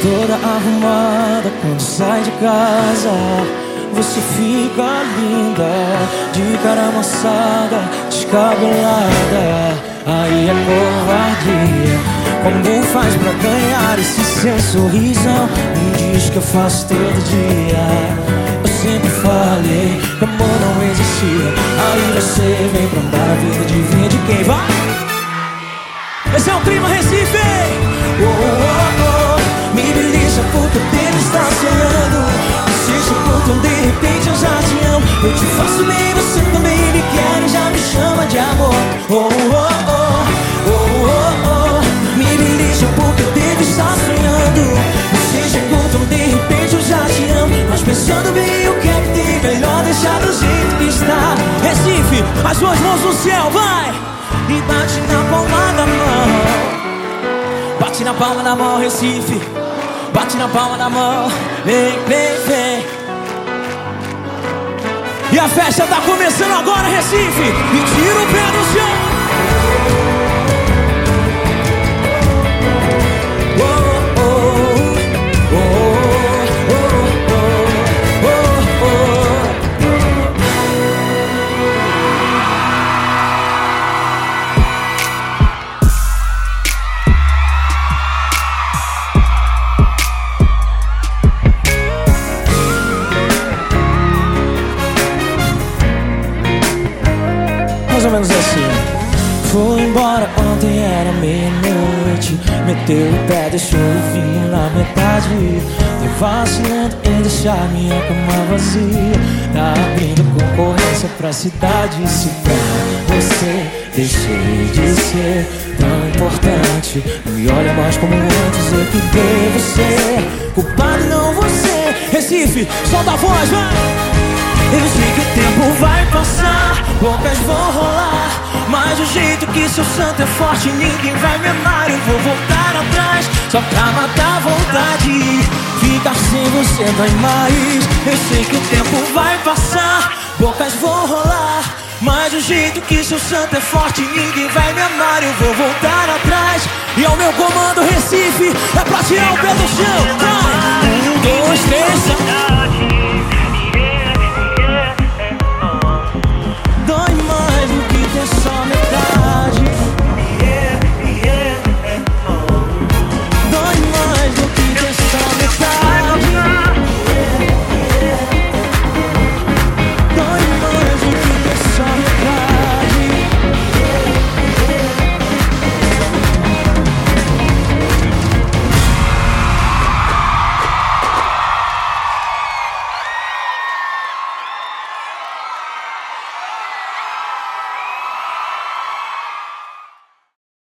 Toda arrumada quando sai de casa. Você fica linda De cara amassada, descabelada. Aí é covardia Como faz pra ganhar esse seu sorrisão? Me diz que eu faço todo dia. Eu sempre falei que amor não existia. Aí você vem pra andar a vida de de quem vai. Esse é o clima Recife. oh, Eu te faço bem, você também me quer e já me chama de amor. Oh, oh, oh, oh, oh, oh. Me belisca porque dele está sonhando. Se juntam de repente eu já te amo. Mas pensando bem o que é que tem Melhor deixar do jeito que está. Recife, as suas mãos no céu, vai! E bate na palma da mão. Bate na palma da mão, Recife. Bate na palma da mão, vem, vem, vem. E a festa tá começando agora, Recife. E tira o pé do chão. Menos assim. Foi embora ontem, era meia-noite. Meteu o pé, deixou o vinho na metade. Tô vacilando em deixar minha cama vazia. Tá abrindo concorrência pra cidade. Se pra você deixei de ser tão importante. Não me olha mais como antes, eu que dei você. Culpado não você. Recife, solta a voz, vai! Eu sei que o tempo vai passar, bocas vão rolar Mas o jeito que seu santo é forte, ninguém vai me amar Eu vou voltar atrás, só pra matar a vontade Ficar sem você dói mais Eu sei que o tempo vai passar, bocas vão rolar mas o jeito que seu santo é forte, ninguém vai me amar, eu vou voltar atrás. E ao meu comando Recife, é pra tirar o pé do chão. Vai. Um, dois, três,